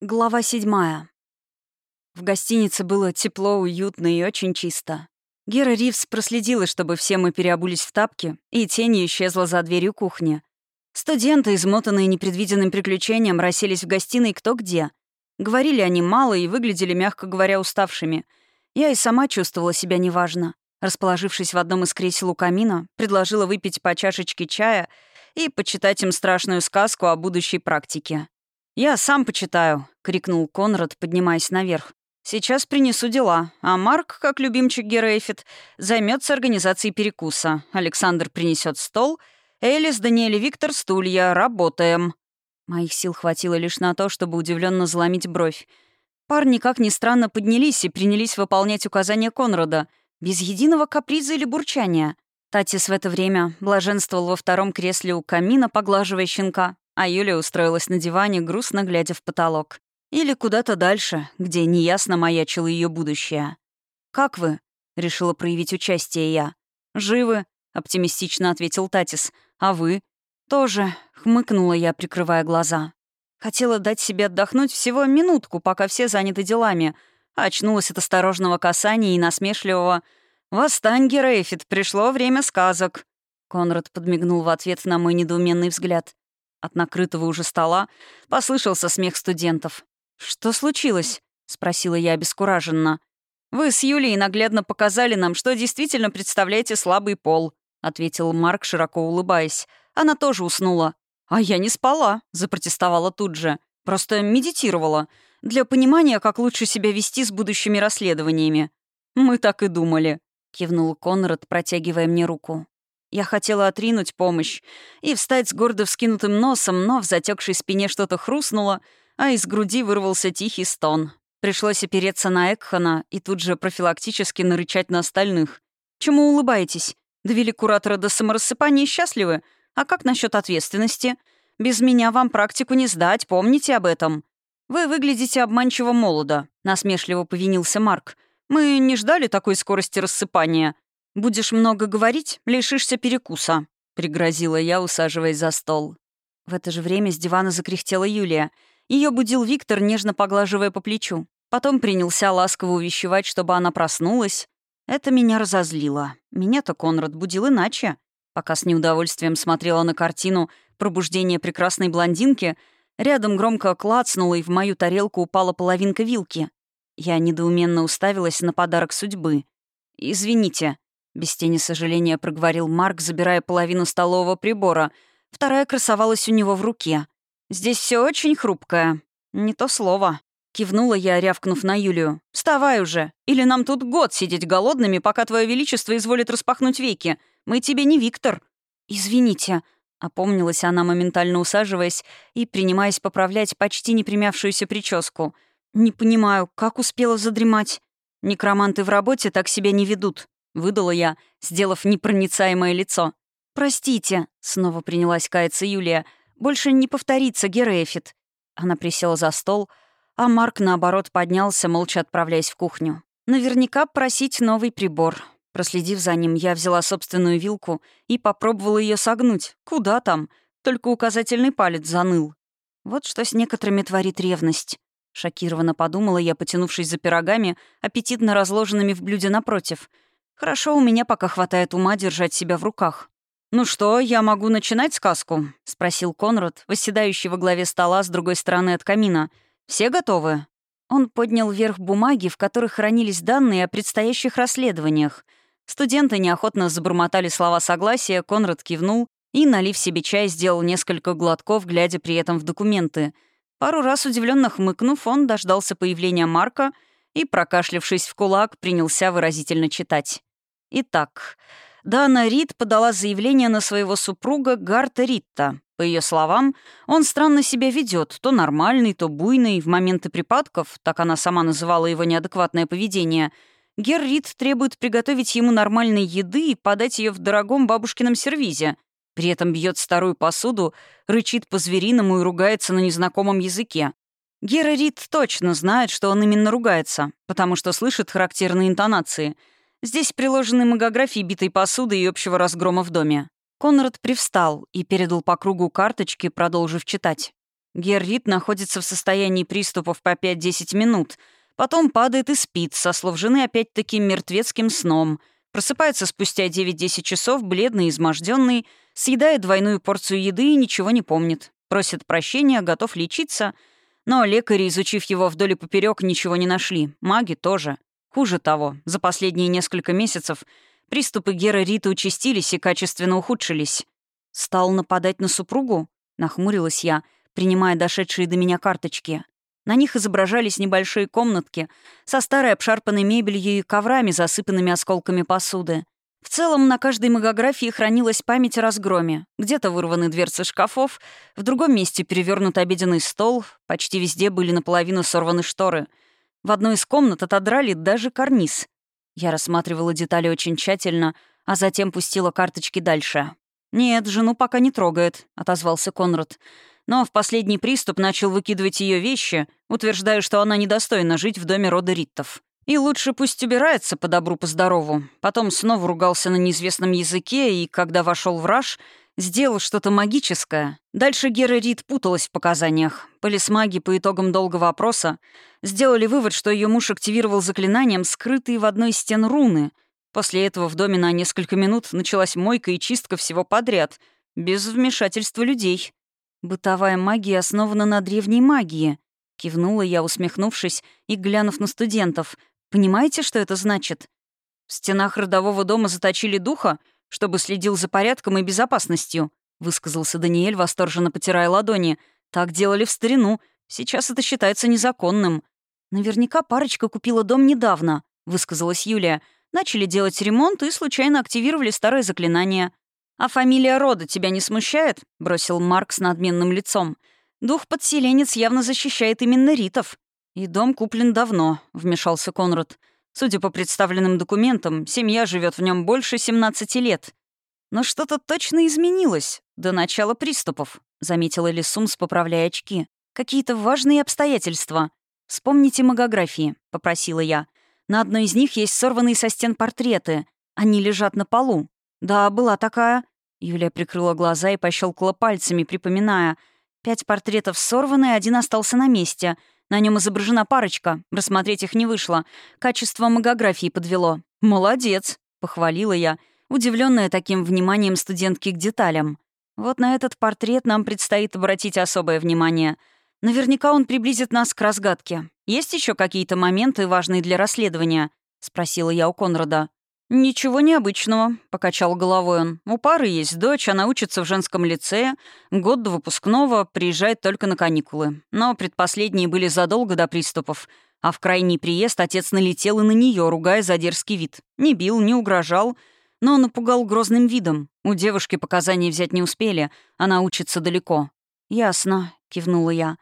Глава седьмая. В гостинице было тепло, уютно и очень чисто. Гера Ривз проследила, чтобы все мы переобулись в тапки, и тень исчезла за дверью кухни. Студенты, измотанные непредвиденным приключением, расселись в гостиной кто где. Говорили они мало и выглядели, мягко говоря, уставшими. Я и сама чувствовала себя неважно. Расположившись в одном из кресел у камина, предложила выпить по чашечке чая и почитать им страшную сказку о будущей практике. «Я сам почитаю», — крикнул Конрад, поднимаясь наверх. «Сейчас принесу дела, а Марк, как любимчик Герейфит, займется организацией перекуса. Александр принесет стол, Элис, Даниэль и Виктор — стулья. Работаем». Моих сил хватило лишь на то, чтобы удивленно заломить бровь. Парни, как ни странно, поднялись и принялись выполнять указания Конрада, без единого каприза или бурчания. Татис в это время блаженствовал во втором кресле у камина, поглаживая щенка, а Юля устроилась на диване, грустно глядя в потолок. Или куда-то дальше, где неясно маячило ее будущее. «Как вы?» — решила проявить участие я. «Живы», — оптимистично ответил Татис. «А вы?» «Тоже», — хмыкнула я, прикрывая глаза. Хотела дать себе отдохнуть всего минутку, пока все заняты делами. Очнулась от осторожного касания и насмешливого «Восстань, Герейфит, пришло время сказок». Конрад подмигнул в ответ на мой недоуменный взгляд. От накрытого уже стола послышался смех студентов. «Что случилось?» — спросила я обескураженно. «Вы с Юлей наглядно показали нам, что действительно представляете слабый пол», — ответил Марк, широко улыбаясь. Она тоже уснула. «А я не спала», — запротестовала тут же. «Просто медитировала. Для понимания, как лучше себя вести с будущими расследованиями». «Мы так и думали», — кивнул Конрад, протягивая мне руку. Я хотела отринуть помощь и встать с гордо вскинутым носом, но в затекшей спине что-то хрустнуло, а из груди вырвался тихий стон. Пришлось опереться на Экхана и тут же профилактически нарычать на остальных. «Чему улыбаетесь? Довели куратора до саморассыпания счастливы? А как насчет ответственности? Без меня вам практику не сдать, помните об этом». «Вы выглядите обманчиво молодо», — насмешливо повинился Марк. «Мы не ждали такой скорости рассыпания. «Будешь много говорить, лишишься перекуса», — пригрозила я, усаживаясь за стол. В это же время с дивана закряхтела Юлия. Ее будил Виктор, нежно поглаживая по плечу. Потом принялся ласково увещевать, чтобы она проснулась. Это меня разозлило. Меня-то Конрад будил иначе. Пока с неудовольствием смотрела на картину «Пробуждение прекрасной блондинки», рядом громко клацнула, и в мою тарелку упала половинка вилки. Я недоуменно уставилась на подарок судьбы. «Извините», без тени сожаления проговорил Марк, забирая половину столового прибора. Вторая красовалась у него в руке. «Здесь все очень хрупкое». «Не то слово». Кивнула я, рявкнув на Юлию. «Вставай уже! Или нам тут год сидеть голодными, пока Твое Величество изволит распахнуть веки. Мы тебе не Виктор». «Извините», — опомнилась она, моментально усаживаясь и принимаясь поправлять почти не примявшуюся прическу. «Не понимаю, как успела задремать? Некроманты в работе так себя не ведут. — выдала я, сделав непроницаемое лицо. «Простите», — снова принялась каяться Юлия, — «больше не повторится, Герефит». Она присела за стол, а Марк, наоборот, поднялся, молча отправляясь в кухню. Наверняка просить новый прибор. Проследив за ним, я взяла собственную вилку и попробовала ее согнуть. Куда там? Только указательный палец заныл. Вот что с некоторыми творит ревность. Шокированно подумала я, потянувшись за пирогами, аппетитно разложенными в блюде напротив — Хорошо, у меня пока хватает ума держать себя в руках. «Ну что, я могу начинать сказку?» — спросил Конрад, восседающий во главе стола с другой стороны от камина. «Все готовы?» Он поднял вверх бумаги, в которых хранились данные о предстоящих расследованиях. Студенты неохотно забормотали слова согласия, Конрад кивнул и, налив себе чай, сделал несколько глотков, глядя при этом в документы. Пару раз удивленно хмыкнув, он дождался появления Марка — и, прокашлявшись в кулак, принялся выразительно читать. Итак, Дана Рид подала заявление на своего супруга Гарта Ритта. По ее словам, он странно себя ведет, то нормальный, то буйный. В моменты припадков, так она сама называла его неадекватное поведение, Гер Рид требует приготовить ему нормальной еды и подать ее в дорогом бабушкином сервизе. При этом бьет старую посуду, рычит по-звериному и ругается на незнакомом языке. Гера Рид точно знает, что он именно ругается, потому что слышит характерные интонации. Здесь приложены магографии битой посуды и общего разгрома в доме. Конрад привстал и передал по кругу карточки, продолжив читать. Геррит находится в состоянии приступов по 5-10 минут, потом падает и спит, со слов жены опять-таки мертвецким сном, просыпается спустя 9-10 часов, бледный изможденный, съедает двойную порцию еды и ничего не помнит. Просит прощения, готов лечиться, но лекари, изучив его вдоль и поперек, ничего не нашли. Маги тоже. Хуже того, за последние несколько месяцев приступы Гера Рита участились и качественно ухудшились. «Стал нападать на супругу?» — нахмурилась я, принимая дошедшие до меня карточки. На них изображались небольшие комнатки со старой обшарпанной мебелью и коврами, засыпанными осколками посуды. В целом, на каждой магографии хранилась память о разгроме. Где-то вырваны дверцы шкафов, в другом месте перевернут обеденный стол, почти везде были наполовину сорваны шторы — в одной из комнат отодрали даже карниз. Я рассматривала детали очень тщательно, а затем пустила карточки дальше. «Нет, жену пока не трогает», — отозвался Конрад. Но в последний приступ начал выкидывать ее вещи, утверждая, что она недостойна жить в доме рода Риттов. И лучше пусть убирается по добру, по здорову. Потом снова ругался на неизвестном языке, и когда вошел в раж, сделал что-то магическое. Дальше Гера Рид путалась в показаниях. Полисмаги по итогам долгого опроса сделали вывод, что ее муж активировал заклинанием скрытые в одной из стен руны. После этого в доме на несколько минут началась мойка и чистка всего подряд, без вмешательства людей. «Бытовая магия основана на древней магии», — кивнула я, усмехнувшись и глянув на студентов. «Понимаете, что это значит?» В стенах родового дома заточили духа, чтобы следил за порядком и безопасностью», — высказался Даниэль, восторженно потирая ладони. «Так делали в старину. Сейчас это считается незаконным». «Наверняка парочка купила дом недавно», — высказалась Юлия. «Начали делать ремонт и случайно активировали старое заклинание». «А фамилия рода тебя не смущает?» — бросил Марк с надменным лицом. «Дух-подселенец явно защищает именно Ритов». «И дом куплен давно», — вмешался Конрад. Судя по представленным документам, семья живет в нем больше 17 лет. Но что-то точно изменилось до начала приступов, заметила Лисумс, поправляя очки. Какие-то важные обстоятельства. Вспомните магографии, попросила я. На одной из них есть сорванные со стен портреты. Они лежат на полу. Да, была такая. Юлия прикрыла глаза и пощелкала пальцами, припоминая. Пять портретов сорваны, один остался на месте — на нем изображена парочка. Рассмотреть их не вышло. Качество магографии подвело. «Молодец», — похвалила я, удивленная таким вниманием студентки к деталям. «Вот на этот портрет нам предстоит обратить особое внимание. Наверняка он приблизит нас к разгадке. Есть еще какие-то моменты, важные для расследования?» — спросила я у Конрада. «Ничего необычного», — покачал головой он. «У пары есть дочь, она учится в женском лицее, год до выпускного, приезжает только на каникулы. Но предпоследние были задолго до приступов, а в крайний приезд отец налетел и на нее, ругая за дерзкий вид. Не бил, не угрожал, но напугал грозным видом. У девушки показания взять не успели, она учится далеко». «Ясно», — кивнула я.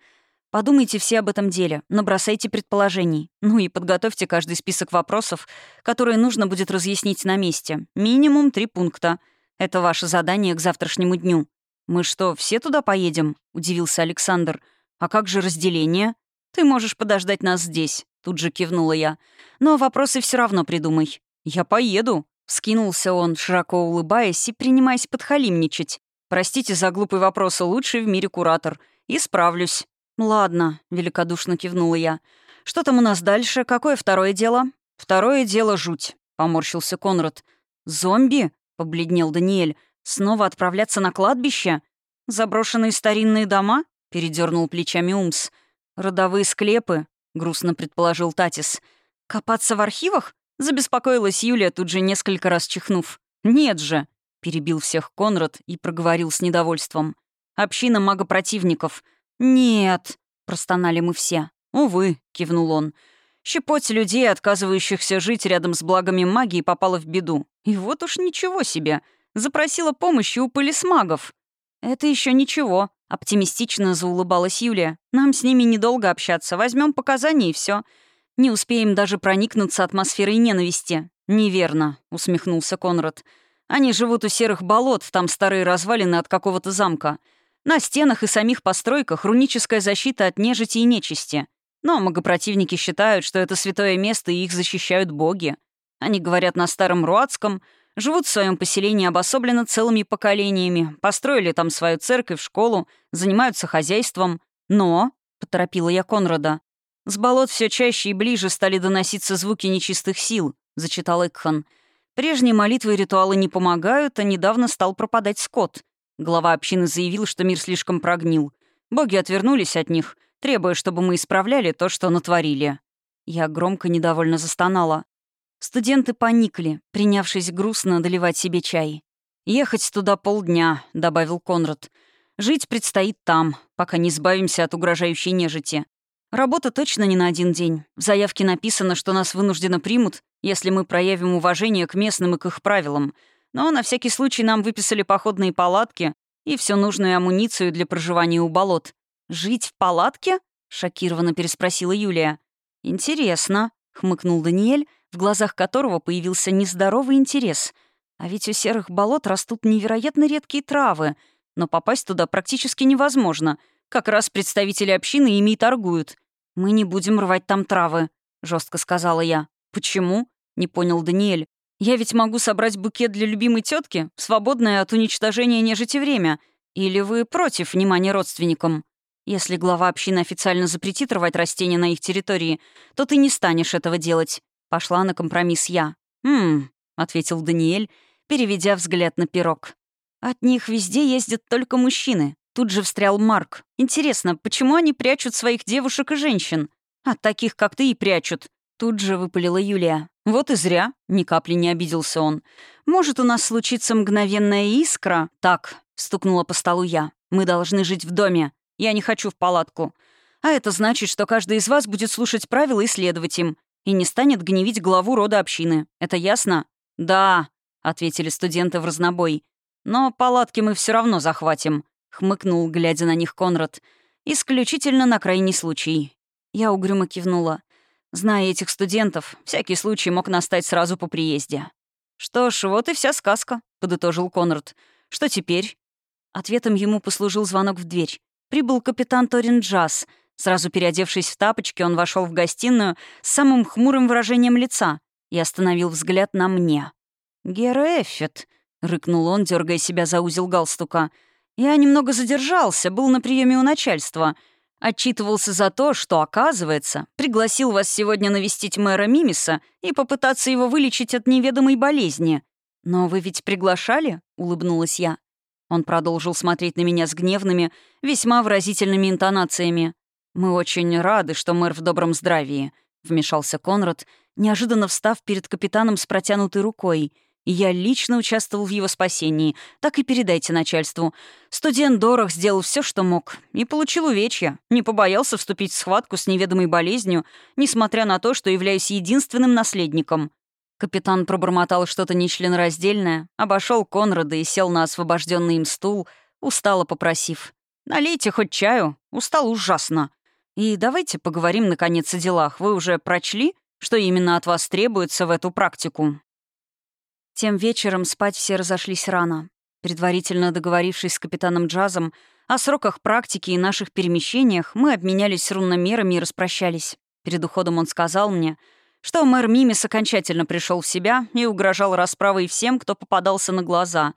Подумайте все об этом деле, набросайте предположений. Ну и подготовьте каждый список вопросов, которые нужно будет разъяснить на месте. Минимум три пункта. Это ваше задание к завтрашнему дню. «Мы что, все туда поедем?» — удивился Александр. «А как же разделение?» «Ты можешь подождать нас здесь», — тут же кивнула я. «Но вопросы все равно придумай». «Я поеду», — вскинулся он, широко улыбаясь и принимаясь подхалимничать. «Простите за глупый вопрос, лучший в мире куратор. Исправлюсь». «Ладно», — великодушно кивнула я. «Что там у нас дальше? Какое второе дело?» «Второе дело — жуть», — поморщился Конрад. «Зомби?» — побледнел Даниэль. «Снова отправляться на кладбище? Заброшенные старинные дома?» — передернул плечами Умс. «Родовые склепы?» — грустно предположил Татис. «Копаться в архивах?» — забеспокоилась Юлия, тут же несколько раз чихнув. «Нет же!» — перебил всех Конрад и проговорил с недовольством. «Община магопротивников. «Нет», — простонали мы все. «Увы», — кивнул он. «Щепоть людей, отказывающихся жить рядом с благами магии, попала в беду. И вот уж ничего себе. Запросила помощи у полисмагов». «Это еще ничего», — оптимистично заулыбалась Юлия. «Нам с ними недолго общаться. Возьмем показания и все. Не успеем даже проникнуться атмосферой ненависти». «Неверно», — усмехнулся Конрад. «Они живут у серых болот, там старые развалины от какого-то замка. На стенах и самих постройках руническая защита от нежити и нечисти. Но магопротивники считают, что это святое место и их защищают боги. Они говорят на старом руатском, живут в своем поселении обособленно целыми поколениями, построили там свою церковь, школу, занимаются хозяйством. «Но», — поторопила я Конрада, — «с болот все чаще и ближе стали доноситься звуки нечистых сил», — зачитал Экхан. «Прежние молитвы и ритуалы не помогают, а недавно стал пропадать скот. Глава общины заявил, что мир слишком прогнил. Боги отвернулись от них, требуя, чтобы мы исправляли то, что натворили». Я громко недовольно застонала. Студенты поникли, принявшись грустно доливать себе чай. «Ехать туда полдня», — добавил Конрад. «Жить предстоит там, пока не избавимся от угрожающей нежити. Работа точно не на один день. В заявке написано, что нас вынужденно примут, если мы проявим уважение к местным и к их правилам. Но на всякий случай нам выписали походные палатки и всю нужную амуницию для проживания у болот. «Жить в палатке?» — шокированно переспросила Юлия. «Интересно», — хмыкнул Даниэль, в глазах которого появился нездоровый интерес. А ведь у серых болот растут невероятно редкие травы, но попасть туда практически невозможно. Как раз представители общины ими и торгуют. «Мы не будем рвать там травы», — жестко сказала я. «Почему?» — не понял Даниэль. «Я ведь могу собрать букет для любимой тетки, свободное от уничтожения нежити время. Или вы против внимания родственникам?» Если глава общины официально запретит рвать растения на их территории, то ты не станешь этого делать. Пошла на компромисс я. «Хм», — ответил Даниэль, переведя взгляд на пирог. «От них везде ездят только мужчины». Тут же встрял Марк. «Интересно, почему они прячут своих девушек и женщин? От таких, как ты, и прячут». Тут же выпалила Юлия. «Вот и зря», — ни капли не обиделся он. «Может, у нас случится мгновенная искра?» «Так», — стукнула по столу я. «Мы должны жить в доме. Я не хочу в палатку. А это значит, что каждый из вас будет слушать правила и следовать им, и не станет гневить главу рода общины. Это ясно? Да, ответили студенты в разнобой. Но палатки мы все равно захватим, хмыкнул, глядя на них Конрад. Исключительно на крайний случай. Я угрюмо кивнула. Зная этих студентов, всякий случай мог настать сразу по приезде. «Что ж, вот и вся сказка», — подытожил Конрад. «Что теперь?» Ответом ему послужил звонок в дверь прибыл капитан Торин Джаз. Сразу переодевшись в тапочки, он вошел в гостиную с самым хмурым выражением лица и остановил взгляд на мне. «Гера Эффет», — рыкнул он, дергая себя за узел галстука. «Я немного задержался, был на приеме у начальства. Отчитывался за то, что, оказывается, пригласил вас сегодня навестить мэра Мимиса и попытаться его вылечить от неведомой болезни. Но вы ведь приглашали?» — улыбнулась я. Он продолжил смотреть на меня с гневными, весьма выразительными интонациями. «Мы очень рады, что мэр в добром здравии», — вмешался Конрад, неожиданно встав перед капитаном с протянутой рукой. Я лично участвовал в его спасении. Так и передайте начальству. Студент Дорох сделал все, что мог. И получил увечья. Не побоялся вступить в схватку с неведомой болезнью, несмотря на то, что являюсь единственным наследником. Капитан пробормотал что-то нечленораздельное, обошел Конрада и сел на освобожденный им стул, устало попросив. «Налейте хоть чаю, устал ужасно. И давайте поговорим, наконец, о делах. Вы уже прочли, что именно от вас требуется в эту практику?» Тем вечером спать все разошлись рано. Предварительно договорившись с капитаном Джазом о сроках практики и наших перемещениях, мы обменялись рунномерами и распрощались. Перед уходом он сказал мне — что мэр Мимис окончательно пришел в себя и угрожал расправой всем, кто попадался на глаза.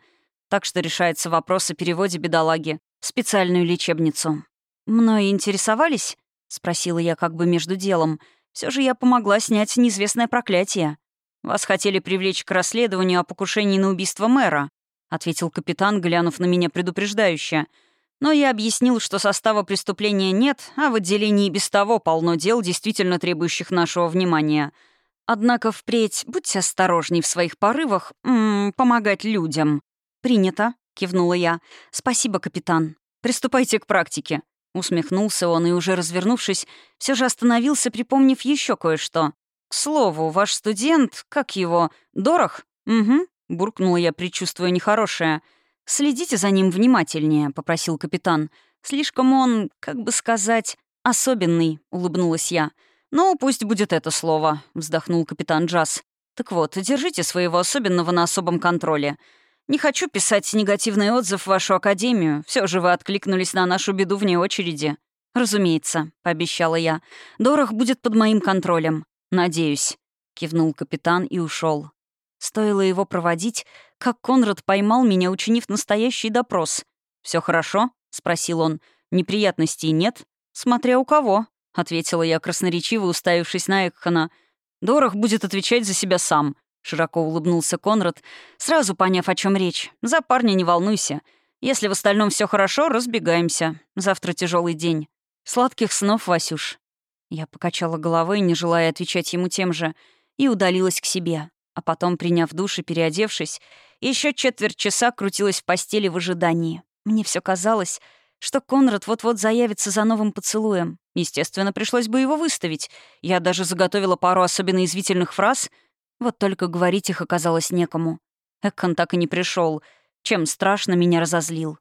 Так что решается вопрос о переводе бедолаги в специальную лечебницу. «Мной интересовались?» — спросила я как бы между делом. Все же я помогла снять неизвестное проклятие. «Вас хотели привлечь к расследованию о покушении на убийство мэра», — ответил капитан, глянув на меня предупреждающе — но я объяснил, что состава преступления нет, а в отделении без того полно дел, действительно требующих нашего внимания. Однако впредь будьте осторожней в своих порывах м -м, помогать людям. «Принято», — кивнула я. «Спасибо, капитан. Приступайте к практике». Усмехнулся он и, уже развернувшись, все же остановился, припомнив еще кое-что. «К слову, ваш студент, как его, Дорох?» «Угу», — буркнула я, предчувствуя нехорошее. «Следите за ним внимательнее», — попросил капитан. «Слишком он, как бы сказать, особенный», — улыбнулась я. «Ну, пусть будет это слово», — вздохнул капитан Джаз. «Так вот, держите своего особенного на особом контроле. Не хочу писать негативный отзыв в вашу академию. Все же вы откликнулись на нашу беду вне очереди». «Разумеется», — пообещала я. «Дорох будет под моим контролем. Надеюсь», — кивнул капитан и ушел. Стоило его проводить, как Конрад поймал меня, учинив настоящий допрос. Все хорошо?» — спросил он. «Неприятностей нет?» «Смотря у кого», — ответила я красноречиво, уставившись на Экхана. «Дорох будет отвечать за себя сам», — широко улыбнулся Конрад, сразу поняв, о чем речь. «За парня не волнуйся. Если в остальном все хорошо, разбегаемся. Завтра тяжелый день. Сладких снов, Васюш». Я покачала головой, не желая отвечать ему тем же, и удалилась к себе. А потом, приняв душ и переодевшись, еще четверть часа крутилась в постели в ожидании. Мне все казалось, что Конрад вот-вот заявится за новым поцелуем. Естественно, пришлось бы его выставить. Я даже заготовила пару особенно извительных фраз. Вот только говорить их оказалось некому. Экон так и не пришел, чем страшно меня разозлил.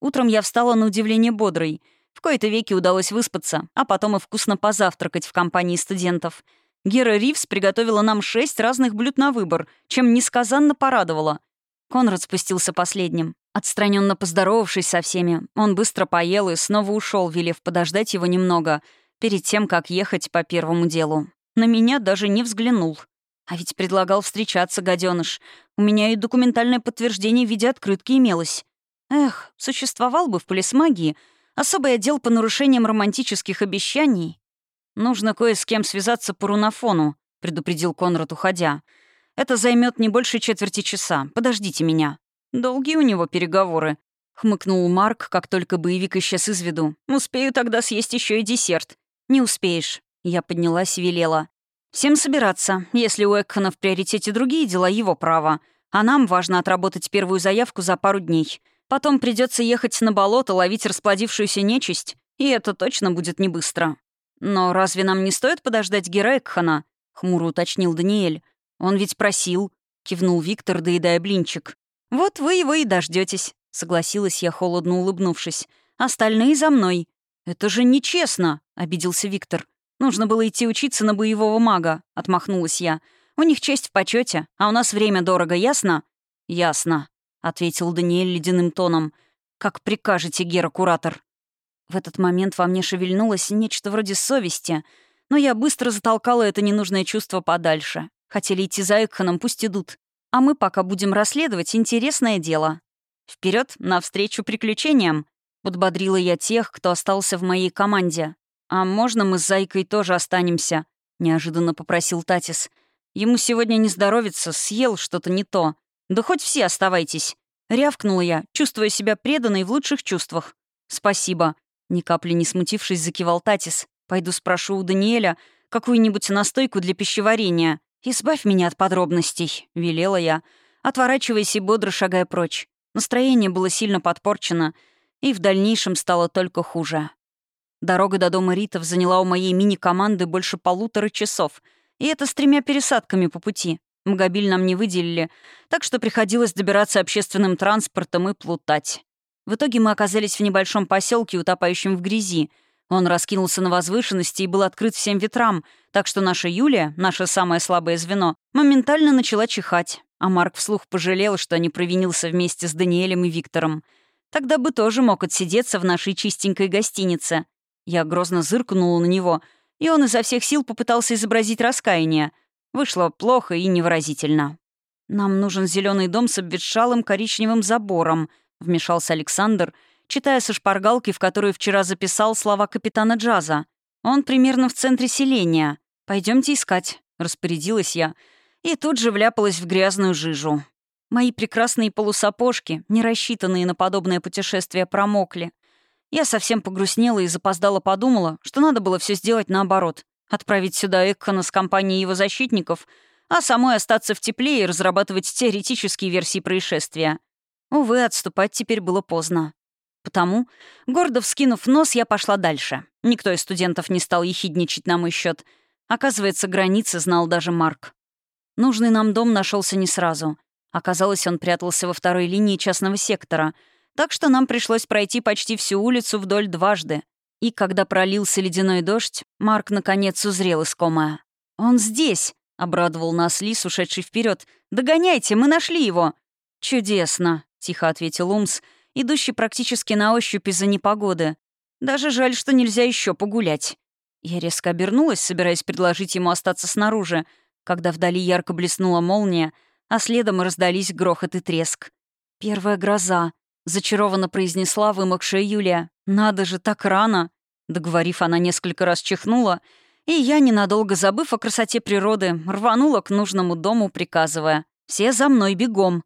Утром я встала на удивление бодрой. В кои-то веки удалось выспаться, а потом и вкусно позавтракать в компании студентов. Гера Ривз приготовила нам шесть разных блюд на выбор, чем несказанно порадовала. Конрад спустился последним. Отстраненно поздоровавшись со всеми, он быстро поел и снова ушел, велев подождать его немного, перед тем, как ехать по первому делу. На меня даже не взглянул. А ведь предлагал встречаться, гаденыш. У меня и документальное подтверждение в виде открытки имелось. Эх, существовал бы в полисмагии особый отдел по нарушениям романтических обещаний. «Нужно кое с кем связаться по рунофону», — предупредил Конрад, уходя. «Это займет не больше четверти часа. Подождите меня». «Долгие у него переговоры», — хмыкнул Марк, как только боевик исчез из виду. «Успею тогда съесть еще и десерт». «Не успеешь». Я поднялась и велела. «Всем собираться. Если у Экхана в приоритете другие дела, его право. А нам важно отработать первую заявку за пару дней. Потом придется ехать на болото, ловить расплодившуюся нечисть, и это точно будет не быстро. «Но разве нам не стоит подождать Гера Экхана?» — хмуро уточнил Даниэль. «Он ведь просил», — кивнул Виктор, доедая блинчик. «Вот вы его и дождетесь, согласилась я, холодно улыбнувшись. «Остальные за мной». «Это же нечестно», — обиделся Виктор. «Нужно было идти учиться на боевого мага», — отмахнулась я. «У них честь в почете, а у нас время дорого, ясно?» «Ясно», — ответил Даниэль ледяным тоном. «Как прикажете, Гера-куратор». В этот момент во мне шевельнулось нечто вроде совести, но я быстро затолкала это ненужное чувство подальше. Хотели идти за Экханом, пусть идут а мы пока будем расследовать интересное дело. Вперед, навстречу приключениям!» — подбодрила я тех, кто остался в моей команде. «А можно мы с Зайкой тоже останемся?» — неожиданно попросил Татис. «Ему сегодня не здоровится, съел что-то не то. Да хоть все оставайтесь!» — рявкнула я, чувствуя себя преданной в лучших чувствах. «Спасибо», — ни капли не смутившись, закивал Татис. «Пойду спрошу у Даниэля какую-нибудь настойку для пищеварения. «Избавь меня от подробностей», — велела я, отворачиваясь и бодро шагая прочь. Настроение было сильно подпорчено, и в дальнейшем стало только хуже. Дорога до дома Ритов заняла у моей мини-команды больше полутора часов, и это с тремя пересадками по пути. Мгабиль нам не выделили, так что приходилось добираться общественным транспортом и плутать. В итоге мы оказались в небольшом поселке, утопающем в грязи — он раскинулся на возвышенности и был открыт всем ветрам, так что наша Юлия, наше самое слабое звено, моментально начала чихать. А Марк вслух пожалел, что не провинился вместе с Даниэлем и Виктором. Тогда бы тоже мог отсидеться в нашей чистенькой гостинице. Я грозно зыркнула на него, и он изо всех сил попытался изобразить раскаяние. Вышло плохо и невыразительно. «Нам нужен зеленый дом с обветшалым коричневым забором», — вмешался Александр — читая со шпаргалки, в которую вчера записал слова капитана Джаза. «Он примерно в центре селения. Пойдемте искать», — распорядилась я, и тут же вляпалась в грязную жижу. Мои прекрасные полусапожки, не рассчитанные на подобное путешествие, промокли. Я совсем погрустнела и запоздала подумала, что надо было все сделать наоборот. Отправить сюда Экхана с компанией его защитников, а самой остаться в тепле и разрабатывать теоретические версии происшествия. Увы, отступать теперь было поздно. Потому, гордо вскинув нос, я пошла дальше. Никто из студентов не стал ехидничать на мой счет. Оказывается, границы знал даже Марк. Нужный нам дом нашелся не сразу. Оказалось, он прятался во второй линии частного сектора, так что нам пришлось пройти почти всю улицу вдоль дважды. И когда пролился ледяной дождь, Марк наконец узрел искомое. «Он здесь!» — обрадовал нас Лис, ушедший вперед. «Догоняйте, мы нашли его!» «Чудесно!» — тихо ответил Умс — идущий практически на ощупь из-за непогоды. Даже жаль, что нельзя еще погулять. Я резко обернулась, собираясь предложить ему остаться снаружи, когда вдали ярко блеснула молния, а следом раздались грохот и треск. «Первая гроза», — зачарованно произнесла вымокшая Юлия. «Надо же, так рано!» Договорив, она несколько раз чихнула, и я, ненадолго забыв о красоте природы, рванула к нужному дому, приказывая «Все за мной бегом!».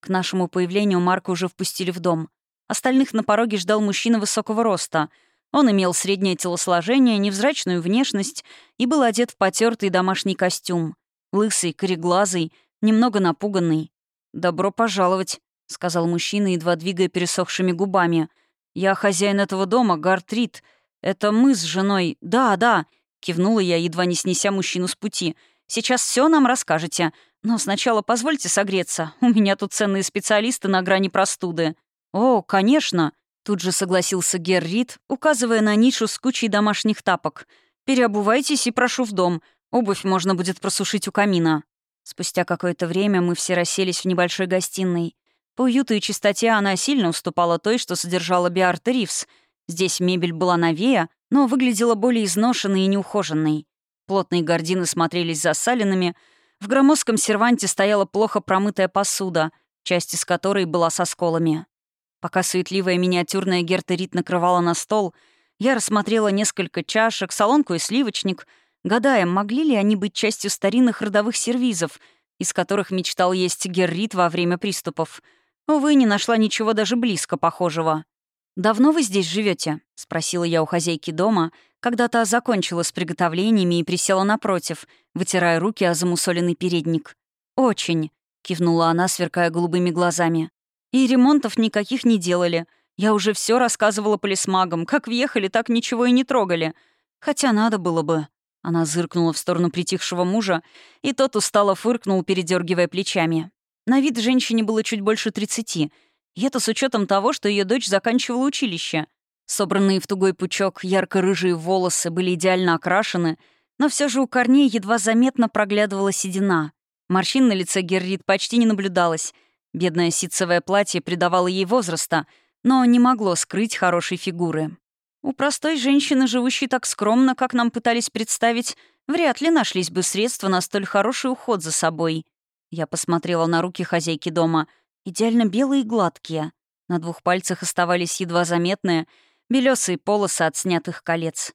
К нашему появлению Марка уже впустили в дом. Остальных на пороге ждал мужчина высокого роста. Он имел среднее телосложение, невзрачную внешность и был одет в потертый домашний костюм. Лысый, кореглазый, немного напуганный. «Добро пожаловать», — сказал мужчина, едва двигая пересохшими губами. «Я хозяин этого дома, Гартрид. Это мы с женой. Да, да», — кивнула я, едва не снеся мужчину с пути. «Сейчас все нам расскажете. Но сначала позвольте согреться. У меня тут ценные специалисты на грани простуды». «О, конечно», — тут же согласился Геррит, указывая на нишу с кучей домашних тапок. «Переобувайтесь и прошу в дом. Обувь можно будет просушить у камина». Спустя какое-то время мы все расселись в небольшой гостиной. По уюту и чистоте она сильно уступала той, что содержала Биарта Ривз. Здесь мебель была новее, но выглядела более изношенной и неухоженной. Плотные гардины смотрелись засаленными. В громоздком серванте стояла плохо промытая посуда, часть из которой была со сколами. Пока суетливая миниатюрная Герта накрывала на стол, я рассмотрела несколько чашек, солонку и сливочник, гадая, могли ли они быть частью старинных родовых сервизов, из которых мечтал есть Геррит во время приступов. Увы, не нашла ничего даже близко похожего. «Давно вы здесь живете? спросила я у хозяйки дома, когда та закончила с приготовлениями и присела напротив, вытирая руки о замусоленный передник. «Очень», — кивнула она, сверкая голубыми глазами. И ремонтов никаких не делали. Я уже все рассказывала полисмагам. Как въехали, так ничего и не трогали. Хотя надо было бы. Она зыркнула в сторону притихшего мужа, и тот устало фыркнул, передергивая плечами. На вид женщине было чуть больше тридцати. И это с учетом того, что ее дочь заканчивала училище. Собранные в тугой пучок ярко-рыжие волосы были идеально окрашены, но все же у корней едва заметно проглядывала седина. Морщин на лице Геррит почти не наблюдалось — Бедное ситцевое платье придавало ей возраста, но не могло скрыть хорошей фигуры. У простой женщины, живущей так скромно, как нам пытались представить, вряд ли нашлись бы средства на столь хороший уход за собой. Я посмотрела на руки хозяйки дома. Идеально белые и гладкие. На двух пальцах оставались едва заметные белесые полосы от снятых колец.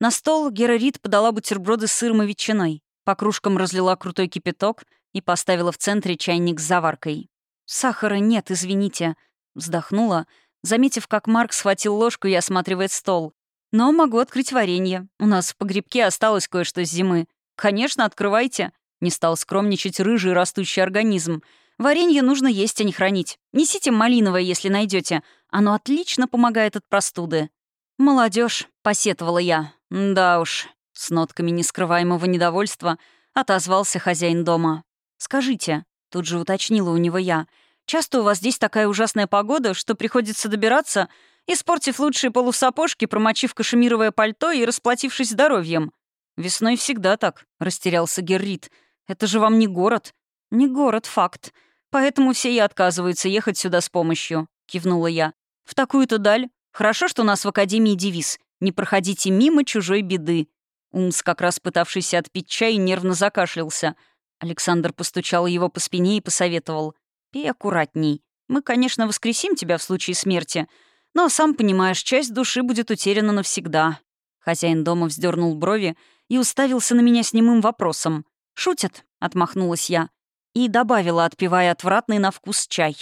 На стол Герарит подала бутерброды с сыром и ветчиной. По кружкам разлила крутой кипяток и поставила в центре чайник с заваркой. «Сахара нет, извините», — вздохнула, заметив, как Марк схватил ложку и осматривает стол. «Но могу открыть варенье. У нас в погребке осталось кое-что с зимы. Конечно, открывайте», — не стал скромничать рыжий растущий организм. «Варенье нужно есть, а не хранить. Несите малиновое, если найдете. Оно отлично помогает от простуды». Молодежь, посетовала я. «Да уж», — с нотками нескрываемого недовольства отозвался хозяин дома. «Скажите, Тут же уточнила у него я. «Часто у вас здесь такая ужасная погода, что приходится добираться, испортив лучшие полусапожки, промочив кашемировое пальто и расплатившись здоровьем?» «Весной всегда так», — растерялся Геррит. «Это же вам не город». «Не город, факт. Поэтому все и отказываются ехать сюда с помощью», — кивнула я. «В такую-то даль. Хорошо, что у нас в Академии девиз «Не проходите мимо чужой беды». Умс, как раз пытавшийся отпить чай, нервно закашлялся — Александр постучал его по спине и посоветовал. «Пей аккуратней. Мы, конечно, воскресим тебя в случае смерти, но, сам понимаешь, часть души будет утеряна навсегда». Хозяин дома вздернул брови и уставился на меня с немым вопросом. «Шутят?» — отмахнулась я. И добавила, отпивая отвратный на вкус чай.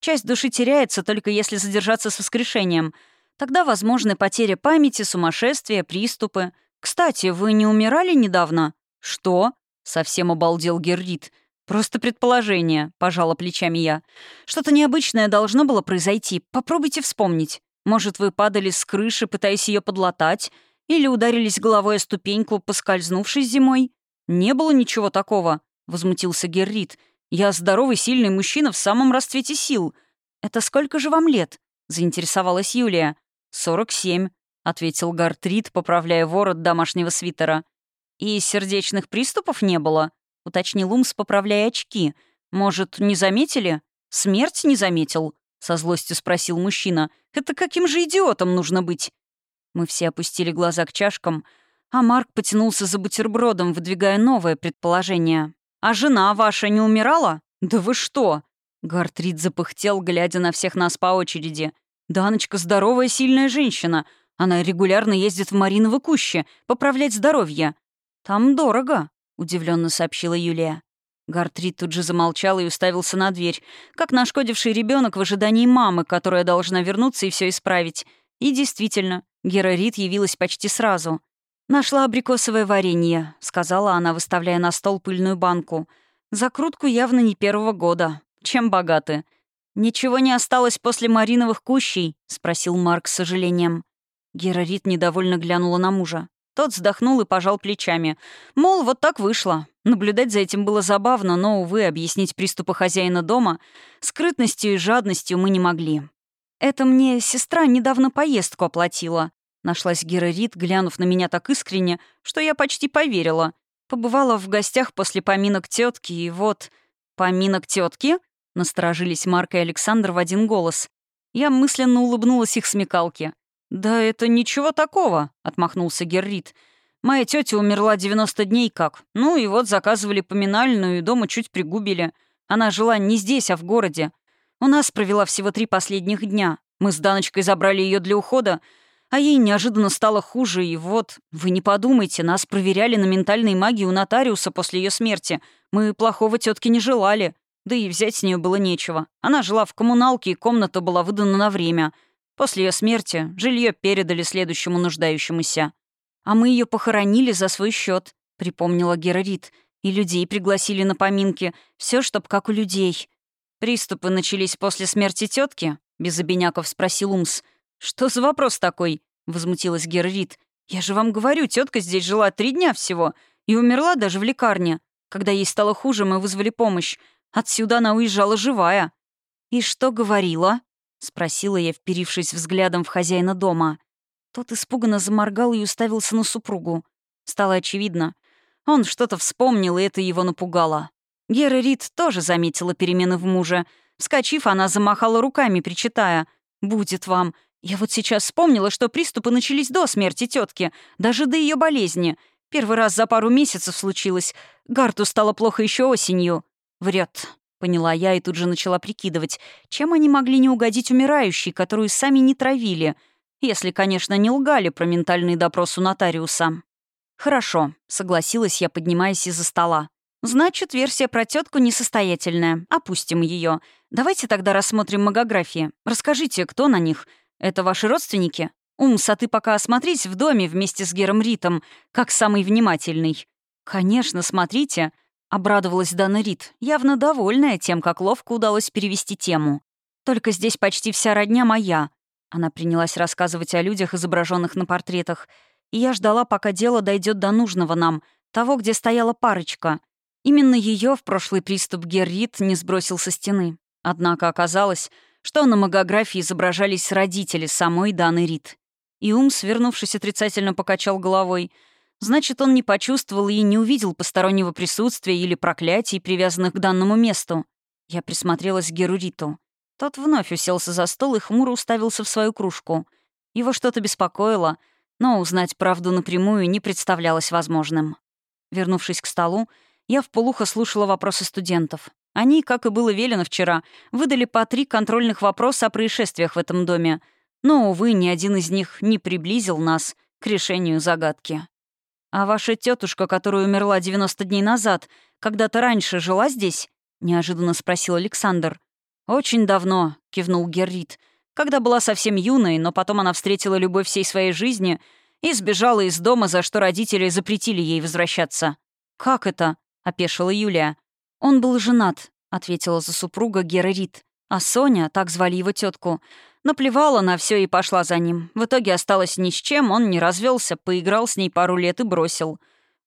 «Часть души теряется, только если задержаться с воскрешением. Тогда возможны потеря памяти, сумасшествие, приступы. Кстати, вы не умирали недавно?» «Что?» Совсем обалдел Геррит. «Просто предположение», — пожала плечами я. «Что-то необычное должно было произойти. Попробуйте вспомнить. Может, вы падали с крыши, пытаясь ее подлатать, или ударились головой о ступеньку, поскользнувшись зимой?» «Не было ничего такого», — возмутился Геррит. «Я здоровый, сильный мужчина в самом расцвете сил. Это сколько же вам лет?» — заинтересовалась Юлия. «Сорок семь», — ответил Гартрид, поправляя ворот домашнего свитера. «И сердечных приступов не было?» — уточнил Умс, поправляя очки. «Может, не заметили?» «Смерть не заметил?» — со злостью спросил мужчина. «Это каким же идиотом нужно быть?» Мы все опустили глаза к чашкам, а Марк потянулся за бутербродом, выдвигая новое предположение. «А жена ваша не умирала?» «Да вы что?» Гартрид запыхтел, глядя на всех нас по очереди. «Даночка здоровая, сильная женщина. Она регулярно ездит в Мариново куще, поправлять здоровье». «Там дорого», — удивленно сообщила Юлия. Гартрид тут же замолчал и уставился на дверь, как нашкодивший ребенок в ожидании мамы, которая должна вернуться и все исправить. И действительно, Гера Рид явилась почти сразу. «Нашла абрикосовое варенье», — сказала она, выставляя на стол пыльную банку. «Закрутку явно не первого года. Чем богаты?» «Ничего не осталось после мариновых кущей?» — спросил Марк с сожалением. Гера Рид недовольно глянула на мужа. Тот вздохнул и пожал плечами. Мол, вот так вышло. Наблюдать за этим было забавно, но, увы, объяснить приступы хозяина дома скрытностью и жадностью мы не могли. «Это мне сестра недавно поездку оплатила», — нашлась Гера глянув на меня так искренне, что я почти поверила. Побывала в гостях после поминок тетки, и вот... «Поминок тетки? насторожились Марк и Александр в один голос. Я мысленно улыбнулась их смекалке. «Да это ничего такого», — отмахнулся Геррит. «Моя тетя умерла 90 дней как. Ну и вот заказывали поминальную, и дома чуть пригубили. Она жила не здесь, а в городе. У нас провела всего три последних дня. Мы с Даночкой забрали ее для ухода, а ей неожиданно стало хуже, и вот, вы не подумайте, нас проверяли на ментальной магии у нотариуса после ее смерти. Мы плохого тетки не желали. Да и взять с нее было нечего. Она жила в коммуналке, и комната была выдана на время — После ее смерти жилье передали следующему нуждающемуся. А мы ее похоронили за свой счет, припомнила Гера И людей пригласили на поминки. Все, чтоб как у людей. Приступы начались после смерти тетки? без обиняков спросил Умс. Что за вопрос такой? возмутилась Гера Я же вам говорю, тетка здесь жила три дня всего и умерла даже в лекарне. Когда ей стало хуже, мы вызвали помощь. Отсюда она уезжала живая. И что говорила? — спросила я, вперившись взглядом в хозяина дома. Тот испуганно заморгал и уставился на супругу. Стало очевидно. Он что-то вспомнил, и это его напугало. Гера Рид тоже заметила перемены в муже. Вскочив, она замахала руками, причитая. «Будет вам. Я вот сейчас вспомнила, что приступы начались до смерти тетки, даже до ее болезни. Первый раз за пару месяцев случилось. Гарту стало плохо еще осенью». Врет. Поняла я и тут же начала прикидывать, чем они могли не угодить умирающей, которую сами не травили, если, конечно, не лгали про ментальный допрос у нотариуса. «Хорошо», — согласилась я, поднимаясь из-за стола. «Значит, версия про тетку несостоятельная. Опустим ее. Давайте тогда рассмотрим магографии. Расскажите, кто на них? Это ваши родственники? Умс, а ты пока осмотрись в доме вместе с Гером Ритом, как самый внимательный». «Конечно, смотрите», Обрадовалась Дана Рид, явно довольная тем, как ловко удалось перевести тему. «Только здесь почти вся родня моя». Она принялась рассказывать о людях, изображенных на портретах, и я ждала, пока дело дойдет до нужного нам, того, где стояла парочка. Именно ее в прошлый приступ Геррит не сбросил со стены. Однако оказалось, что на магографии изображались родители самой Даны Рид. И ум, свернувшись, отрицательно покачал головой — Значит, он не почувствовал и не увидел постороннего присутствия или проклятий, привязанных к данному месту. Я присмотрелась к Геруриту. Тот вновь уселся за стол и хмуро уставился в свою кружку. Его что-то беспокоило, но узнать правду напрямую не представлялось возможным. Вернувшись к столу, я вполуха слушала вопросы студентов. Они, как и было велено вчера, выдали по три контрольных вопроса о происшествиях в этом доме. Но, увы, ни один из них не приблизил нас к решению загадки. «А ваша тетушка, которая умерла 90 дней назад, когда-то раньше жила здесь?» — неожиданно спросил Александр. «Очень давно», — кивнул Геррит. «Когда была совсем юной, но потом она встретила любовь всей своей жизни и сбежала из дома, за что родители запретили ей возвращаться». «Как это?» — опешила Юлия. «Он был женат», — ответила за супруга Гера А Соня, так звали его тетку, Наплевала на все и пошла за ним. В итоге осталась ни с чем, он не развелся, поиграл с ней пару лет и бросил.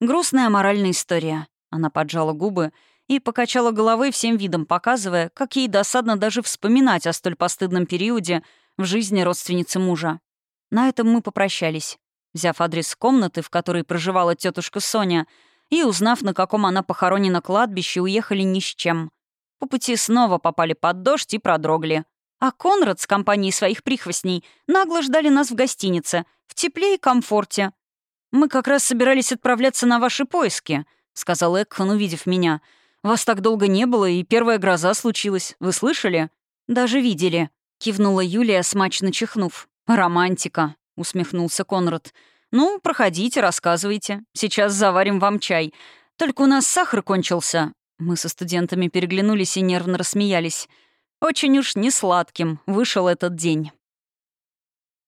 Грустная моральная история. Она поджала губы и покачала головой всем видом, показывая, как ей досадно даже вспоминать о столь постыдном периоде в жизни родственницы мужа. На этом мы попрощались. Взяв адрес комнаты, в которой проживала тетушка Соня, и узнав, на каком она похоронена кладбище, уехали ни с чем. По пути снова попали под дождь и продрогли. А Конрад с компанией своих прихвостней нагло ждали нас в гостинице, в тепле и комфорте. «Мы как раз собирались отправляться на ваши поиски», — сказал Экхан, увидев меня. «Вас так долго не было, и первая гроза случилась. Вы слышали?» «Даже видели», — кивнула Юлия, смачно чихнув. «Романтика», — усмехнулся Конрад. «Ну, проходите, рассказывайте. Сейчас заварим вам чай. Только у нас сахар кончился». Мы со студентами переглянулись и нервно рассмеялись. Очень уж не сладким вышел этот день.